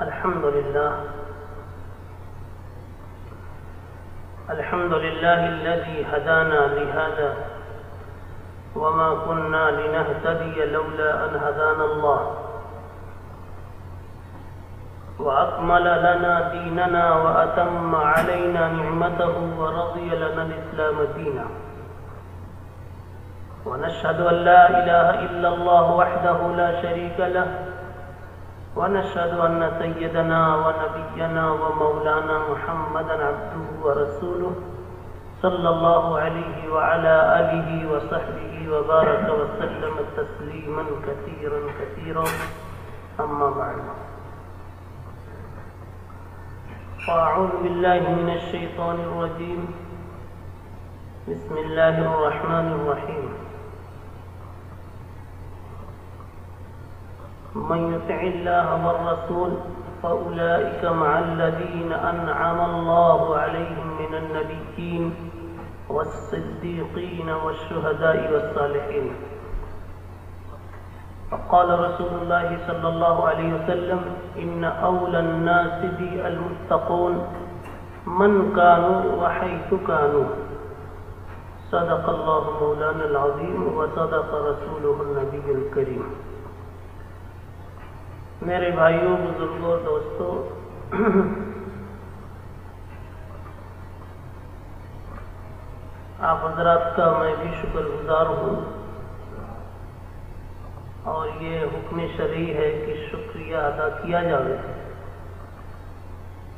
الحمد لله. الحمد لله الذي هدانا لهذا وما كنا لنهتدي لولا أن هدانا الله. وأكمل لنا ديننا وأتم علينا نعمته ورضي لنا الإسلام دينا. ونشهد أن لا إله إلا الله وحده لا شريك له ونشهد أن سيدنا ونبينا ومولانا محمدا عبده ورسوله صلى الله عليه وعلى آله وصحبه وبارك وسلم تسليما كثيرا كثيرا. أما بعد. فأعوذ بالله من الشيطان الرجيم. بسم الله الرحمن الرحيم. من يطع الله والرسول فأولئك مع الذين أنعم الله عليهم من النبيين والصديقين والشهداء والصالحين. فقال رسول الله صلى الله عليه وسلم إن أولى الناس بي المتقون من كانوا وحيث كانوا. صدق الله مولانا العظيم وصدق رسوله النبي الكريم. میرے بھائیوں، بزرگوں، دوستوں، آپ حضرات کا میں بھی شکر گزار ہوں۔ اور یہ حکم شرعی ہے کہ شکریہ ادا کیا جائے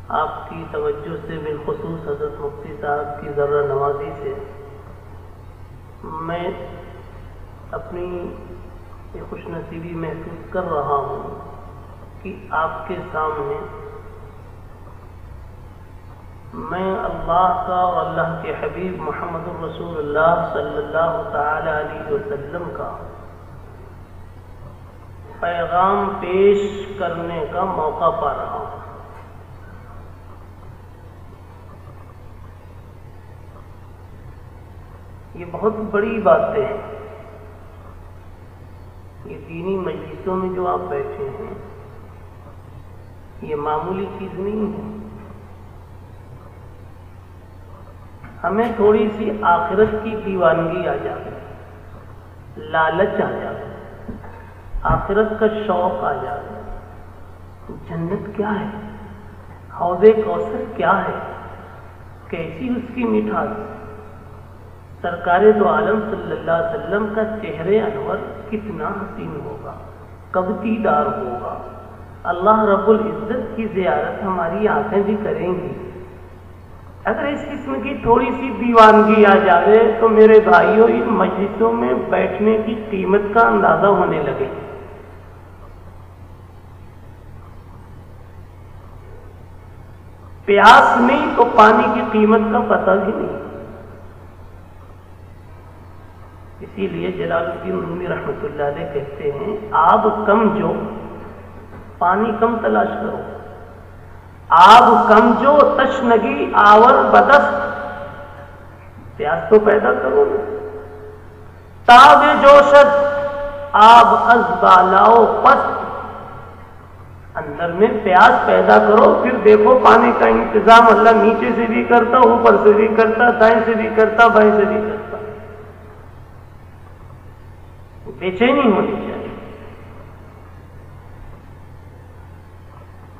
آپ کی توجہ سے بالخصوص حضرت مفتی صاحب کی ذرہ نوازی سے میں اپنی یہ خوش نصیبی محسوس کر رہا ہوں۔ کہ آپ کے سامنے میں اللہ کا اور اللہ کے حبیب محمد الرسول اللہ صلی اللہ تعالی علیہ وسلم کا پیغام پیش کرنے کا موقع پا رہا ہوں۔ یہ بہت بڑی باتیں ہیں۔ یہ دینی مجلسوں میں جو آپ بیٹھے ہیں یہ معمولی چیز نہیں ہے۔ ہمیں تھوڑی سی آخرت کی دیوانگی آ جائے لالچ آ جائے آخرت کا شوق آ جائے جنت کیا ہے؟ حوض کوثر کیا ہے؟ کیسی اس کی مٹھاس سرکار دو عالم صلی اللہ علیہ وسلم کا چہرے انور کتنا حسین ہوگا کب دیدار ہوگا۔ اللہ رب العزت کی زیارت ہماری آنکھیں بھی کریں گی۔ اگر اس قسم کی تھوڑی سی دیوانگی آ جائے تو میرے بھائیوں، ان مجلسوں میں بیٹھنے کی قیمت کا اندازہ ہونے لگے۔ پیاس نہیں تو پانی کی قیمت کا پتہ بھی نہیں۔ اسی لیے جلال الدین رومی رحمۃ اللہ علیہ کہتے ہیں، آب کم جو پانی کم تلاش کرو۔ آب کم جو تشنگی آور بدست۔ پیاس تو پیدا کرو۔ تاب جوشد، آب از بالاؤ پست۔ اندر میں پیاس پیدا کرو، پھر دیکھو پانی کا انتظام اللہ نیچے سے بھی کرتا، اوپر سے بھی کرتا، دائیں سے بھی کرتا، بائیں سے بھی کرتا۔ بے چینی ہونی چاہیے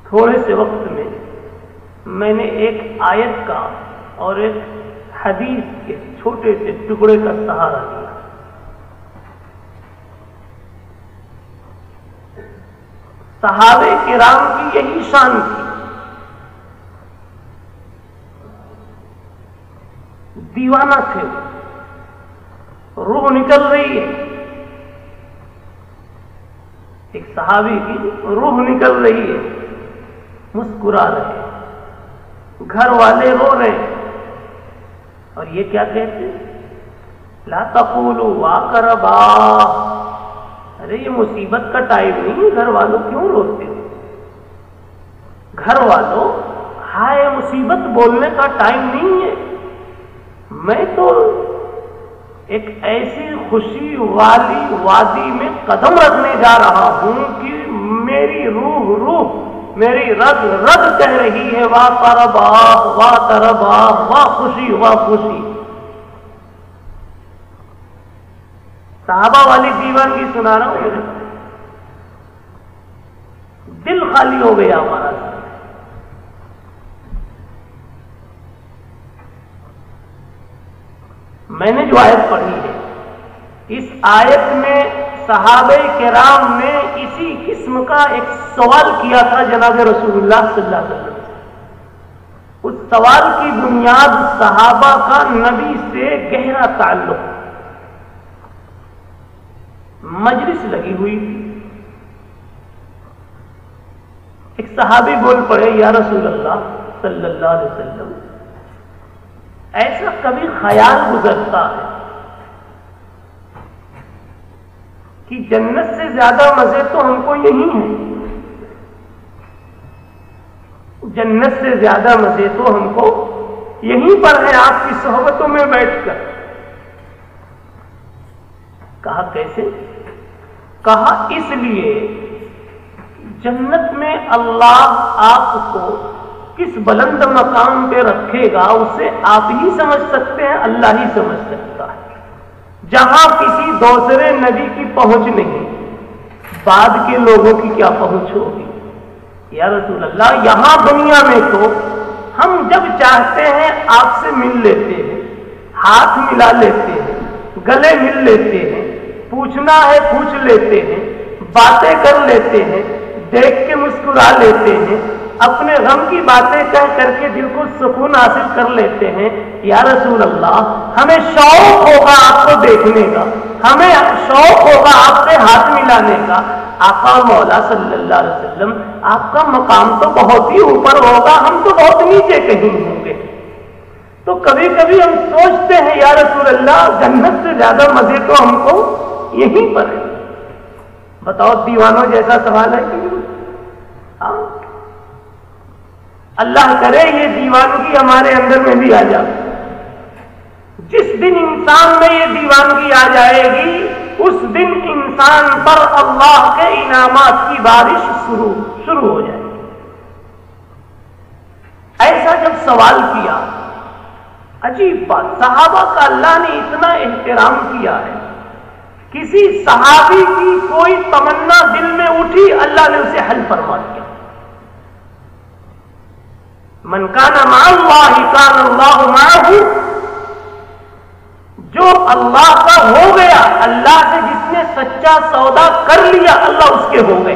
تھوڑے سے وقت میں میں نے ایک آیت کا اور ایک حدیث کے چھوٹے سے ٹکڑے کا سہارا لیا۔ صحابے کرام کی یہی شان تھی۔ دیوانہ تھے روح نکل رہی ہے۔ ایک صحابی کی روح نکل رہی ہے۔ مسکرا رہے گھر والے رو رہے اور یہ کیا کہتے لا تقولوا واقربا۔ ارے، یہ مصیبت کا ٹائم نہیں گھر والوں کیوں روتے ہو؟ گھر والوں، ہائے، مصیبت بولنے کا ٹائم نہیں ہے۔ میں تو ایک ایسی خوشی والی وادی میں قدم رکھنے جا رہا ہوں کہ میری روح روح میری رگ رگ کہہ رہی ہے واہ تربا واہ تربا واہ خوشی واہ خوشی۔ صحابہ والی دیوان کی سنا رہا ہوں۔ دل خالی ہو گیا ہمارا۔ میں نے جو آیت پڑھی ہے، اس آیت میں صحابہ کرام نے اسی قسم کا ایک سوال کیا تھا جناب رسول اللہ صلی اللہ علیہ وسلم اس سوال کی بنیاد صحابہ کا نبی سے گہرا تعلق۔ مجلس لگی ہوئی تھی۔ ایک صحابی بول پڑے، یا رسول اللہ صلی اللہ علیہ وسلم، ایسا کبھی خیال گزرتا ہے کہ جنت سے زیادہ مزے تو ہم کو یہی ہیں۔ جنت سے زیادہ مزے تو ہم کو یہیں پر ہے آپ کی صحبتوں میں بیٹھ کر۔ کہا کیسے؟ کہا اس لیے جنت میں اللہ آپ کو کس بلند مقام پہ رکھے گا اسے آپ ہی سمجھ سکتے ہیں، اللہ ہی سمجھ سکتا ہے۔ جہاں کسی دوسرے نبی کی پہنچ نہیں، بعد کے لوگوں کی کیا پہنچ ہوگی؟ یا رسول اللہ، یہاں دنیا میں تو ہم جب چاہتے ہیں آپ سے مل لیتے ہیں، ہاتھ ملا لیتے ہیں، گلے مل لیتے ہیں، پوچھنا ہے پوچھ لیتے ہیں، باتیں کر لیتے ہیں، دیکھ کے مسکرا لیتے ہیں، اپنے غم کی باتیں کہہ کر کے دل کو سکون حاصل کر لیتے ہیں، یا رسول اللہ، ہمیں شوق ہوگا آپ کو دیکھنے کا، ہمیں شوق ہوگا آپ سے ہاتھ ملانے کا آقا مولا صلی اللہ علیہ وسلم، آپ کا مقام تو بہت ہی اوپر ہوگا، ہم تو بہت نیچے کہیں ہوں گے۔ تو کبھی کبھی ہم سوچتے ہیں، یا رسول اللہ، جنت سے زیادہ مزے تو ہم کو یہیں پر ہے۔ بتاؤ دیوانوں جیسا سوال ہے کہ ہاں۔ اللہ کرے، یہ دیوانگی ہمارے اندر میں بھی آ جائے۔ جس دن انسان میں یہ دیوانگی آ جائے گی اس دن انسان پر اللہ کے انعامات کی بارش شروع شروع ہو جائے گی۔ ایسا جب سوال کیا، عجیب بات، صحابہ کا اللہ نے اتنا احترام کیا ہے۔ کسی صحابی کی کوئی تمنا دل میں اٹھی، اللہ نے اسے حل فرما دیا۔ من کان اللہ کان اللہ معه جو اللہ کا ہو گیا، اللہ سے جس نے سچا سودا کر لیا، اللہ اس کے ہو گئے۔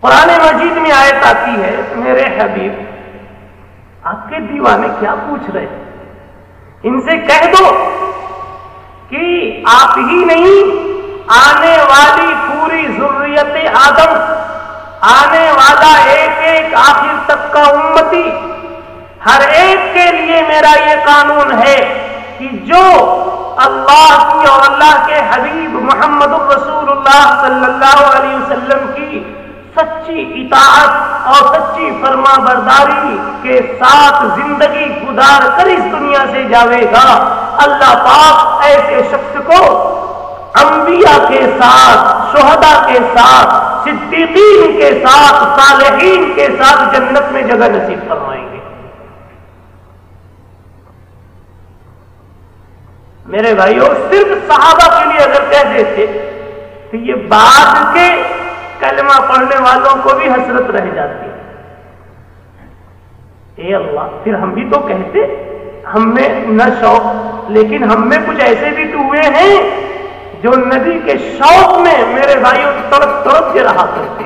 پرانے مجید میں آیت آتی ہے، میرے حبیب، آپ کے دیوانے کیا پوچھ رہے ان سے کہہ دو کہ آپ ہی نہیں، آنے والی پوری ضروریت آدم، آنے والا ایک ایک آخر تک کا امتی۔ ہر ایک کے لیے میرا یہ قانون ہے کہ جو اللہ کی اور اللہ کے حبیب محمد الرسول اللہ صلی اللہ علیہ وسلم کی سچی اطاعت اور سچی فرما برداری کے ساتھ زندگی گزار کر اس دنیا سے جاوے گا۔ اللہ پاک ایسے شخص کو انبیاء کے ساتھ، شہداء کے ساتھ، صدیقین کے ساتھ، صالحین کے ساتھ جنت میں جگہ نصیب فرمائیں گے میرے بھائیوں صرف صحابہ کے لیے اگر کہہ دیتے، تو یہ بعد کے کلمہ پڑھنے والوں کو بھی حسرت رہ جاتی اے اللہ، پھر ہم بھی تو کہتے، ہم میں نہ شوق، لیکن ہم میں کچھ ایسے بھی تو ہوئے ہیں جو نبی کے شوق میں میرے بھائیوں تڑپ تڑپ کے رہا کرتے۔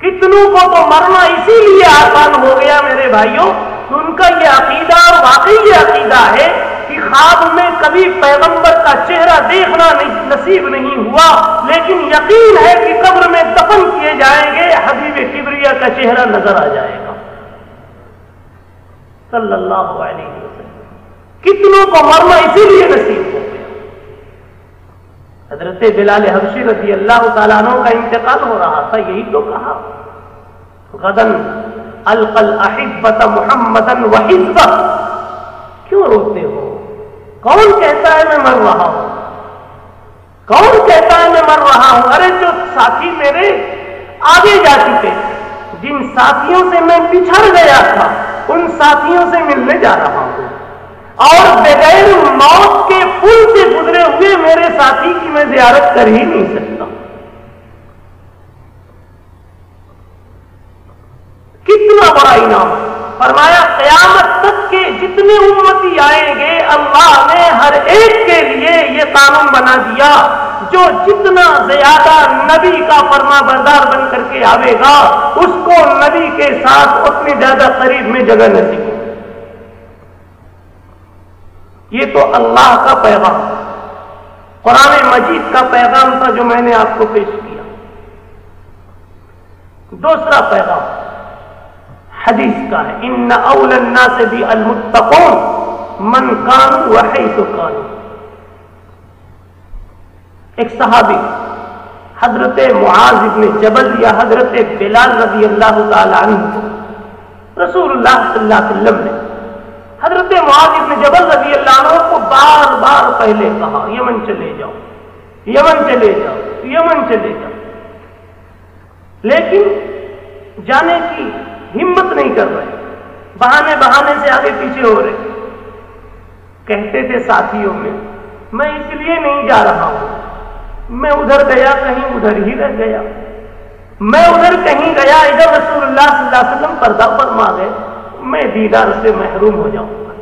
کتنوں کو تو مرنا اسی لیے آسان ہو گیا میرے بھائیوں ان کا یہ عقیدہ اور واقعی یہ عقیدہ ہے کہ خواب میں کبھی پیغمبر کا چہرہ دیکھنا نہیں، نصیب نہیں ہوا، لیکن یقین ہے کہ قبر میں دفن کیے جائیں گے، حبیب کبریا کا چہرہ نظر آ جائے گا۔ صلی اللہ علیہ وسلم۔ کتنوں کو مرنا اسی لیے نصیب ہو گیا۔ حضرت بلال حبشی رضی اللہ تعالیٰ عنہ کا انتقال ہو رہا تھا، یہی تو کہا۔ غدن القل احبت محمدن وحزب کیوں روتے ہو؟ کون کہتا ہے میں مر رہا ہوں؟ کون کہتا ہے میں مر رہا ہوں؟ ارے جو ساتھی میرے آگے جا چکے، جن ساتھیوں سے میں بچھڑ گیا تھا، ان ساتھیوں سے ملنے جا رہا ہوں۔ اور بغیر موت کے پل سے گزرے ہوئے میرے ساتھی کی میں زیارت کر ہی نہیں سکتا۔ کتنا بڑا انعام۔ فرمایا، قیامت تک کے جتنے امتی آئیں گے، اللہ نے ہر ایک کے لیے یہ قانون بنا دیا۔ جو جتنا زیادہ نبی کا فرما بردار بن کر کے آئے گا، اس کو نبی کے ساتھ اتنی زیادہ قریب میں جگہ نصیب یہ تو اللہ کا پیغام، قرآن مجید کا پیغام تھا جو میں نے آپ کو پیش کیا۔ دوسرا پیغام حدیث کا ہے، ان اول الناس بھی المتقون من کان وحیث کان ایک صحابی، حضرت معاذ ابن جبل یا حضرت بلال رضی اللہ تعالی عنہ، رسول اللہ صلی اللہ علیہ وسلم نے حضرت معاذ ابن جبل رضی اللہ عنہ کو بار بار پہلے کہا، یمن چلے جاؤ، یمن چلے جاؤ، یمن چلے جاؤ. لیکن جانے کی ہمت نہیں کر رہے۔ بہانے بہانے سے آگے پیچھے ہو رہے۔ کہتے تھے ساتھیوں میں میں اس لیے نہیں جا رہا ہوں۔ میں ادھر گیا، کہیں ادھر ہی رہ گیا۔ میں ادھر کہیں گیا، ادھر رسول اللہ صلی اللہ علیہ وسلم پردہ فرما گئے میں دیدار سے محروم ہو جاؤں گا۔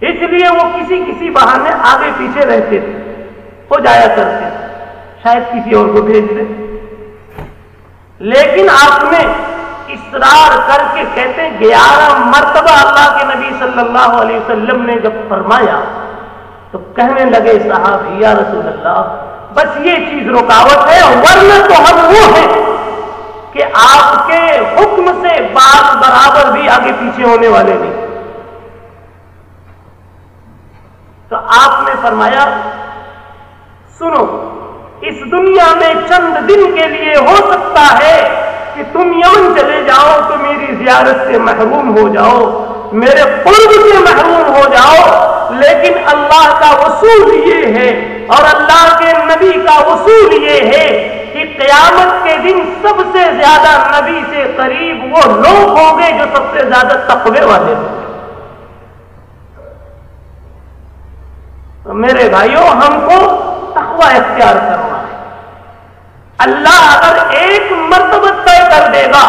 اس لیے وہ کسی کسی بہانے آگے پیچھے رہتے تھے، ہو جایا کرتے شاید کسی اور کو بھیج دیں لیکن آپ نے اصرار کر کے کہتے گیارہ مرتبہ اللہ کے نبی صلی اللہ علیہ وسلم نے جب فرمایا، تو کہنے لگے صاحب یا رسول اللہ، بس یہ چیز رکاوٹ ہے، ورنہ تو ہم وہ ہیں کہ آپ کے حکم سے بات برابر بھی آگے پیچھے ہونے والے نہیں۔ تو آپ نے فرمایا، سنو، اس دنیا میں چند دن کے لیے ہو سکتا ہے کہ تم یمن چلے جاؤ تو میری زیارت سے محروم ہو جاؤ، میرے قرب سے محروم ہو جاؤ، لیکن اللہ کا وصول یہ ہے اور اللہ کے نبی کا وصول یہ ہے کہ قیامت کے دن سب سے زیادہ نبی سے قریب وہ لوگ ہوں گے جو سب سے زیادہ تقوی والے ہوں گے۔ میرے بھائیوں، ہم کو تقوی اختیار کرنا ہے اللہ اگر ایک مرتبہ طے کر دے گا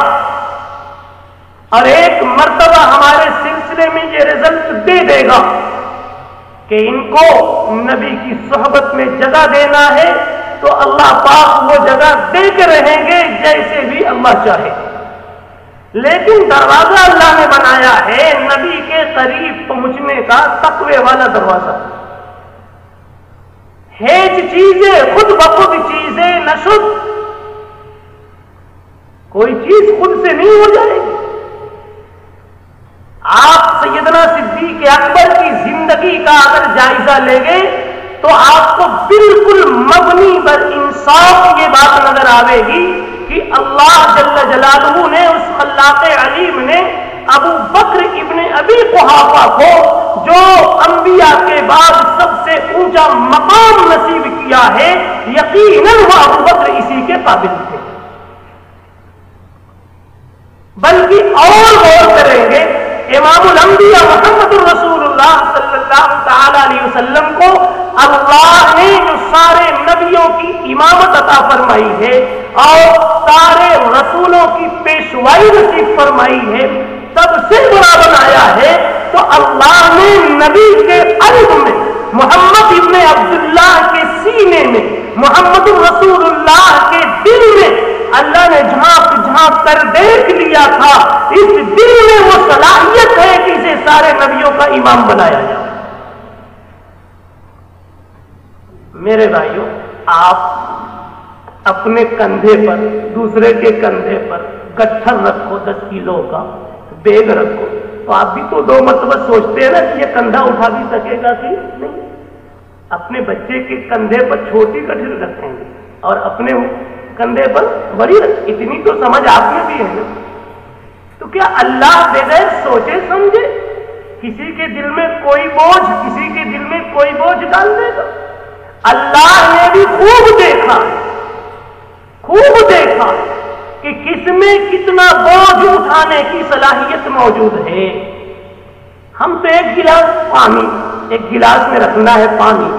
اور ایک مرتبہ ہمارے سلسلے میں یہ رزلٹ دے دے گا کہ ان کو نبی کی صحبت میں جگہ دینا ہے، تو اللہ پاک وہ جگہ دے کے رہیں گے جیسے بھی اللہ چاہے۔ لیکن دروازہ اللہ نے بنایا ہے نبی کے قریب پہنچنے کا تقوی والا دروازہ۔ ہیج چیزیں، خود بخود چیزیں نشد کوئی چیز خود سے نہیں ہو جائے گی۔ آپ سیدنا صدیق اکبر کی زندگی کا اگر جائزہ لیں گے، تو آپ کو بالکل مبنی بر انصاف یہ بات نظر آئے گی کہ اللہ جل جلالہ نے، اس خلاق علیم نے ابو بکر ابن ابی قحافہ کو جو انبیاء کے بعد سب سے اونچا مقام نصیب کیا ہے، یقیناً وہ ابو بکر اسی کے قابل تھے۔ بلکہ اور غور کریں گے، امام الانبیاء محمد الرسول اللہ صلی اللہ تعالی علیہ وسلم کو اللہ نے جو سارے نبیوں کی امامت عطا فرمائی ہے اور سارے رسولوں کی پیشوائی نصیب فرمائی ہے سب سے بڑا بنایا ہے تو اللہ نبی کے قلب میں، محمد ابن عبداللہ کے سینے میں، محمد رسول اللہ کے دل میں اللہ نے جھانپ جھانپ کر دیکھ لیا تھا۔ اس دل میں وہ صلاحیت ہے کہ اسے سارے نبیوں کا امام بنایا جائے۔ میرے بھائیوں، آپ اپنے کندھے پر، دوسرے کے کندھے پر گٹھر رکھو، دس کلو کا بیگ رکھو۔ تو آپ بھی تو دو مرتبہ سوچتے ہیں نا کہ یہ کندھا اٹھا بھی سکے گا کہ نہیں؟ اپنے بچے کے کندھے پر چھوٹی کٹھن رکھیں گے اور اپنے کندھے پر بڑی اتنی تو سمجھ آپ میں بھی ہے نا؟ تو کیا اللہ بغیر سوچے سمجھے کسی کے دل میں کوئی بوجھ کسی کے دل میں کوئی بوجھ ڈال دے گا؟ اللہ نے بھی خوب دیکھا خوب دیکھا۔ کہ کس میں کتنا بوجھ اٹھانے کی صلاحیت موجود ہے۔ ہم تو ایک گلاس پانی، ایک گلاس میں رکھنا ہے پانی۔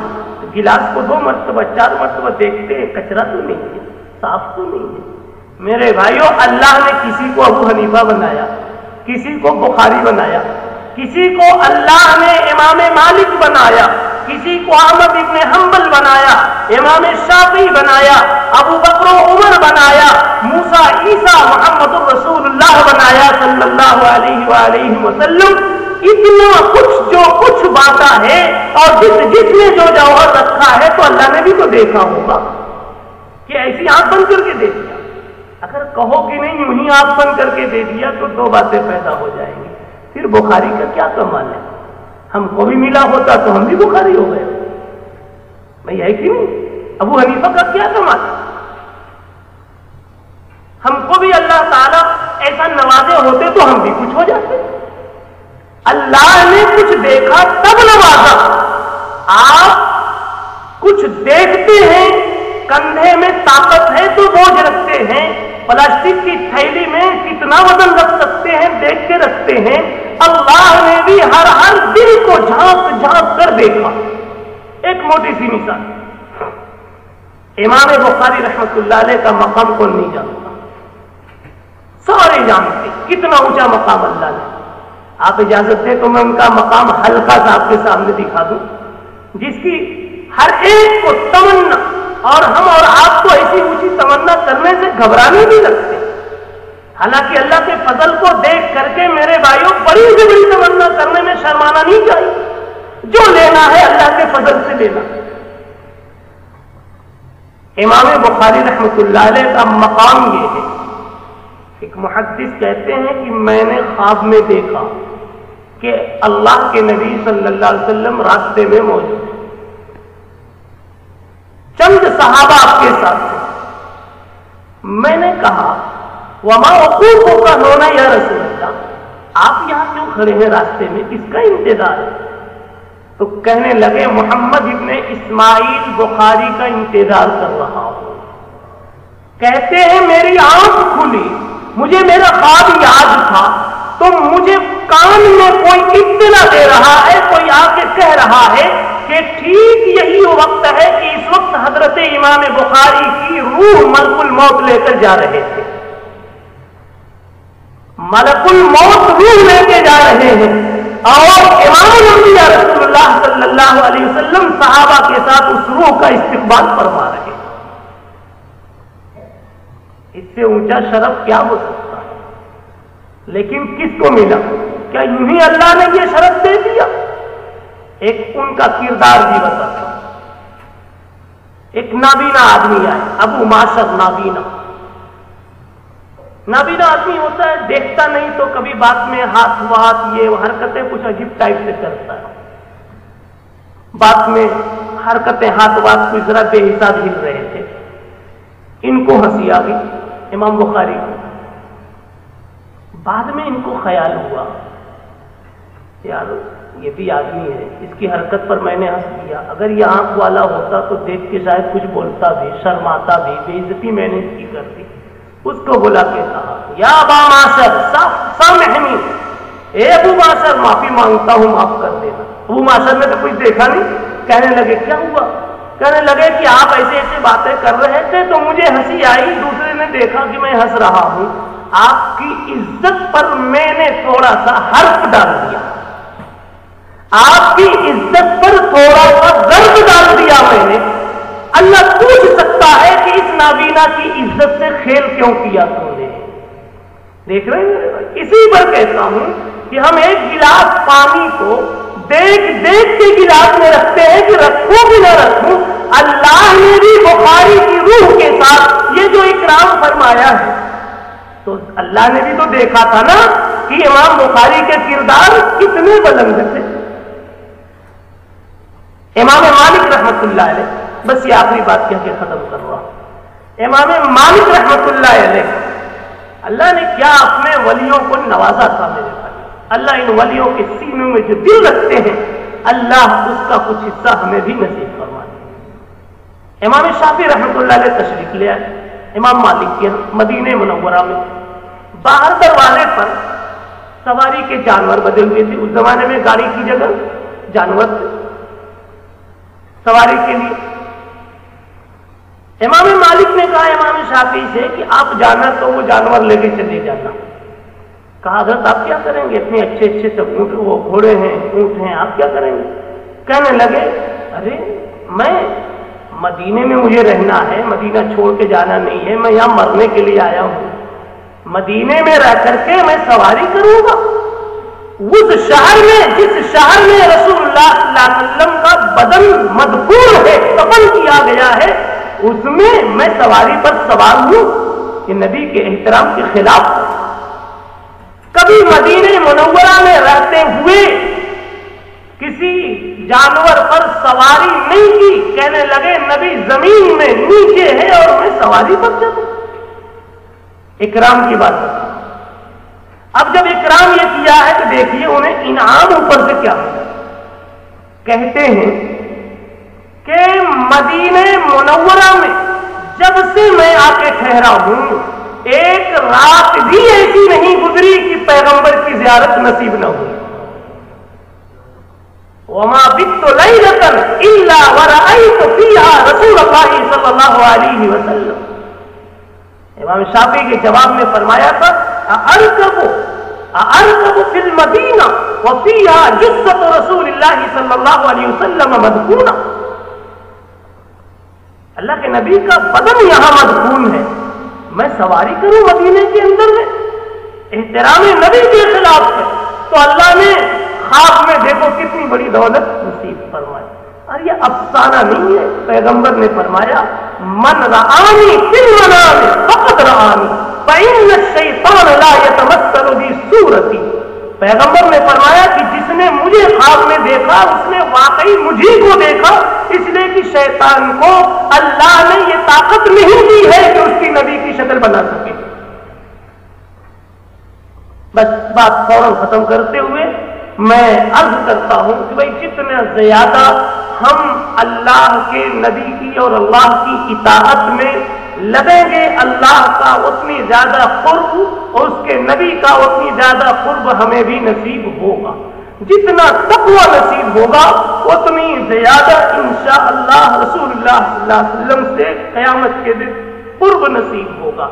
گلاس کو دو مرتبہ، چار مرتبہ دیکھتے ہیں، کچرا تو نہیں ہے، صاف تو نہیں ہے۔ میرے بھائیوں اللہ نے کسی کو ابو حنیفہ بنایا، کسی کو بخاری بنایا، کسی کو اللہ نے امام مالک بنایا۔ کسی کو احمد ابن حنبل بنایا، امام شافی بنایا، ابو بکر و عمر بنایا موسا عیسیٰ، محمد الرسول اللہ بنایا صلی اللہ علیہ وآلہ وسلم۔ اتنا کچھ جو کچھ باتا ہے اور جس جس نے جو جوہر رکھا ہے تو اللہ نے بھی تو دیکھا ہوگا کہ ایسی آنکھ بند کر کے دے دیا۔ اگر کہو کہ نہیں، یوں ہی آنکھ بند کر کے دے دیا تو دو باتیں پیدا ہو جائیں گی۔ پھر بخاری کا کیا کمال ہے؟ ہم کو بھی ملا ہوتا تو ہم بھی بخاری ہو گئے۔ بھائی ہے کہ نہیں ابو حنیفہ کا کیا کمال ہم کو بھی اللہ تعالیٰ ایسا نوازے ہوتے تو ہم بھی کچھ ہو جاتے۔ اللہ نے کچھ دیکھا تب نوازا۔ آپ کچھ دیکھتے ہیں، کندھے میں طاقت ہے تو بوجھ رکھتے ہیں، پلاسٹک کی تھیلی میں کتنا وزن رکھ سکتے ہیں، دیکھ کے رکھتے ہیں۔ اللہ نے بھی ہر ہر دل کو جھانک جھانک کر دیکھا۔ ایک موٹی سی مثال۔ امام بخاری رحمت اللہ علیہ کا مقام کون نہیں جانتا؟ سارے جانتے کتنا اونچا مقام اللہ نے۔ آپ اجازت دیں تو میں ان کا مقام ہلکا سا آپ کے سامنے دکھا دوں۔ جس کی ہر ایک کو تمنا، اور ہم اور آپ کو ایسی اونچی تمنا کرنے سے گھبرانے بھی لگتے حالانکہ اللہ کے فضل کو دیکھ کر کے میرے بھائیوں، بڑی سے بڑی تمنا کرنے میں شرمانا نہیں چاہیے۔ جو لینا ہے اللہ کے فضل سے لینا۔ امام بخاری رحمت اللہ علیہ کا مقام یہ ہے۔ ایک محدث کہتے ہیں کہ میں نے خواب میں دیکھا کہ اللہ کے نبی صلی اللہ علیہ وسلم راستے میں موجود ہیں۔ چند صحابہ آپ کے ساتھ میں نے کہا وما حقوقوں کا ہونا یا رسول اللہ آپ یہاں کیوں کھڑے ہیں راستے میں؟ کس کا انتظار ہے۔ تو کہنے لگے، محمد ابن اسماعیل بخاری کا انتظار کر رہا ہوں۔ کہتے ہیں، میری آنکھ کھلی۔ مجھے میرا خواب یاد تھا۔ تو مجھے کان میں کوئی اطلاع دے رہا ہے، کوئی آ کے کہہ رہا ہے کہ ٹھیک یہی وقت ہے کہ اس وقت حضرت امام بخاری کی روح ملک الموت لے کر جا رہے تھے۔ ملک الموت روح لے کے جا رہے ہیں۔ اور امام الانبیاء رسول اللہ صلی اللہ علیہ وسلم صحابہ کے ساتھ اس روح کا استقبال فرما رہے ہیں۔ اس سے اونچا شرف کیا ہو سکتا ہے؟ لیکن کس کو ملا؟ کیا یوں ہی اللہ نے یہ شرف دے دیا؟ ایک ان کا کردار بھی بتا ایک نابینا آدمی آئے، ابو ماشر نابینا۔ نابینا آدمی ہوتا ہے، دیکھتا نہیں تو کبھی بات میں ہاتھ وات یہ حرکتیں کچھ عجیب ٹائپ سے کرتا ہے۔ بات میں حرکتیں ہاتھ وات کچھ ذرا بے حساب ہل رہے تھے۔ ان کو ہنسی آ گئی، امام بخاری کو۔ بعد میں ان کو خیال ہوا، یار یہ بھی آدمی ہے، اس کی حرکت پر میں نے ہنس دیا۔ اگر یہ آنکھ والا ہوتا تو دیکھ کے شاید کچھ بولتا بھی، شرماتا بھی، بے عزتی میں نے اس کی کرتی اس کو بلا کے کہا یا ابا ماشر سامحنی اے ابو ماشر معافی مانگتا ہوں، معاف کر دینا۔ ابو ماشر نے تو کچھ دیکھا نہیں۔ کہنے لگے، کیا ہوا؟ کہنے لگے کہ آپ ایسے ایسے باتیں کر رہے تھے تو مجھے ہنسی آئی۔ دوسرے نے دیکھا کہ میں ہنس رہا ہوں۔ آپ کی عزت پر میں نے تھوڑا سا حرف ڈال دیا۔ آپ کی عزت پر تھوڑا سا درد ڈال دیا میں نے۔ اللہ پوچھ سکتا ہے کہ اس نابینا کی عزت سے کھیل کیوں کیا تم نے؟ دیکھ رہے ہیں؟ اسی پر کہتا ہوں کہ ہم ایک گلاس پانی کو دیکھ دیکھ کے گلاس میں رکھتے ہیں کہ رکھوں کہ نہ رکھوں، اللہ نے بھی بخاری کی روح کے ساتھ یہ جو اکرام فرمایا ہے۔ تو اللہ نے بھی تو دیکھا تھا نا کہ امام بخاری کے کردار کتنے بلند تھے امام مالک رحمت اللہ علیہ بس یہ آخری بات کہہ کے ختم کر رہا امام مالک رحمت اللہ علیہ، اللہ نے کیا اپنے ولیوں کو نوازا تھا میرے بھائی؟ اللہ ان ولیوں کے سینوں میں جو دل رکھتے ہیں، اللہ اس کا کچھ حصہ ہمیں بھی نصیب فرما دے امام شافی رحمۃ اللہ علیہ تشریف لے آئے، امام مالک کے مدینہ منورہ میں۔ باہر دروازے پر سواری کے جانور بدے ہوئے تھے۔ اس زمانے میں گاڑی کی جگہ جانور تھے۔ سواری کے لیے امام مالک نے کہا، امام شافی سے کہ آپ جانا تو وہ جانور لے کے چلے جانا۔ کہا، حضرت آپ کیا کریں گے؟ اتنے اچھے اچھے سے اونٹ، وہ گھوڑے ہیں، اونٹ ہیں، آپ کیا کریں گے؟ کہنے لگے، ارے، میں مدینے میں مجھے رہنا ہے، مدینہ چھوڑ کے جانا نہیں ہے، میں یہاں مرنے کے لیے آیا ہوں۔ مدینے میں رہ کر کے میں سواری کروں گا۔ اس شہر میں، جس شہر میں رسول اللہ صلی اللہ علیہ وسلم کا بدن مدبور ہے کفن کیا گیا ہے اس میں میں سواری پر سوار ہوں کہ نبی کے احترام کے خلاف کبھی مدینہ منورہ میں رہتے ہوئے کسی جانور پر سواری نہیں کی؟ کہنے لگے، نبی زمین میں نیچے ہے اور میں سواری پر چلوں۔ اکرام کی بات۔ اب جب اکرام یہ کیا ہے تو دیکھیے انہیں انعام اوپر سے کیا۔ ملا کہتے ہیں کہ مدینہ منورہ میں جب سے میں آ کے ٹھہرا ہوں، ایک رات بھی ایسی نہیں گزری کہ پیغمبر کی زیارت نصیب نہ ہوئی۔ وما بت ورأيت فيها رسول الله صلی اللہ علیہ وسلم۔ امام شافی کے جواب میں فرمایا تھا ارکب ارکب فی المدینہ وفیها جثت رسول اللہ صلی اللہ علیہ وسلم مدفونہ اللہ کے نبی کا بدن یہاں مدفون ہے۔ میں سواری کروں مدینے کے اندر میں؟ احترام نبی کے خلاف ہے۔ تو اللہ نے خواب میں دیکھو کتنی بڑی دولت نصیب فرمائی۔ اور یہ افسانہ نہیں ہے۔ پیغمبر نے فرمایا، من رآنی فی المنام فقط رآنی، فإن الشیطان لا يتمثل بی پیغمبر نے فرمایا کہ جس نے مجھے خواب میں دیکھا، اس نے واقعی مجھے کو دیکھا، اس لیے کہ شیطان کو اللہ نے یہ طاقت نہیں دی ہے کہ اس کی نبی کی شکل بنا سکے۔ بس بات فوراً ختم کرتے ہوئے میں عرض کرتا ہوں کہ بھائی جتنا زیادہ ہم اللہ کے نبی کی اور اللہ کی اطاعت میں لگیں گے اللہ کا اتنی زیادہ قرب اور اس کے نبی کا اتنی زیادہ قرب ہمیں بھی نصیب ہوگا۔ جتنا تقوی نصیب ہوگا، اتنی زیادہ انشاءاللہ رسول اللہ صلی اللہ علیہ وسلم سے قیامت کے دن قرب نصیب ہوگا۔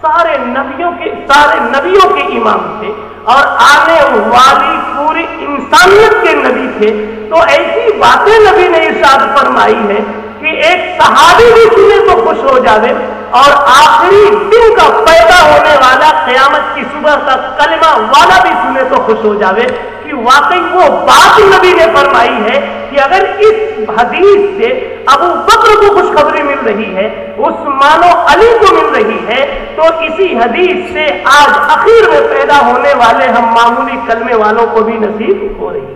سارے نبیوں کے، سارے نبیوں کے امام تھے اور آنے والی پوری انسانیت کے نبی تھے۔ تو ایسی باتیں نبی نے ارشاد فرمائی ہے کہ ایک صحابی بھی سنے تو خوش ہو جاوے اور آخری دن کا پیدا ہونے والا قیامت کی صبح کا کلمہ والا بھی سنے تو خوش ہو جاوے کہ واقعی وہ بات نبی نے فرمائی ہے کہ اگر اس حدیث سے ابو بکر کو خوشخبری مل رہی ہے، عثمان و علی کو مل رہی ہے، تو اسی حدیث سے آج اخیر میں پیدا ہونے والے ہم معمولی کلمے والوں کو بھی نصیب ہو رہی ہے۔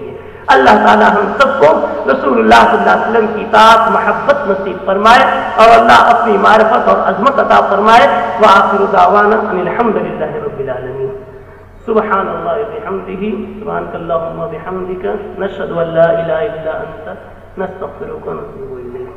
اللہ تعالی ہم سب کو رسول اللہ صلی اللہ علیہ وسلم کی طاق محبت نصیب فرمائے اور اللہ اپنی معرفت اور عظمت عطا فرمائے۔ وآخر دعوانا ان الحمد للہ رب العالمین۔ سبحان اللہ بحمده سبحانك اللهم بحمدك نشهد ان لا اله الا انت نستغفرك ونتوب اليك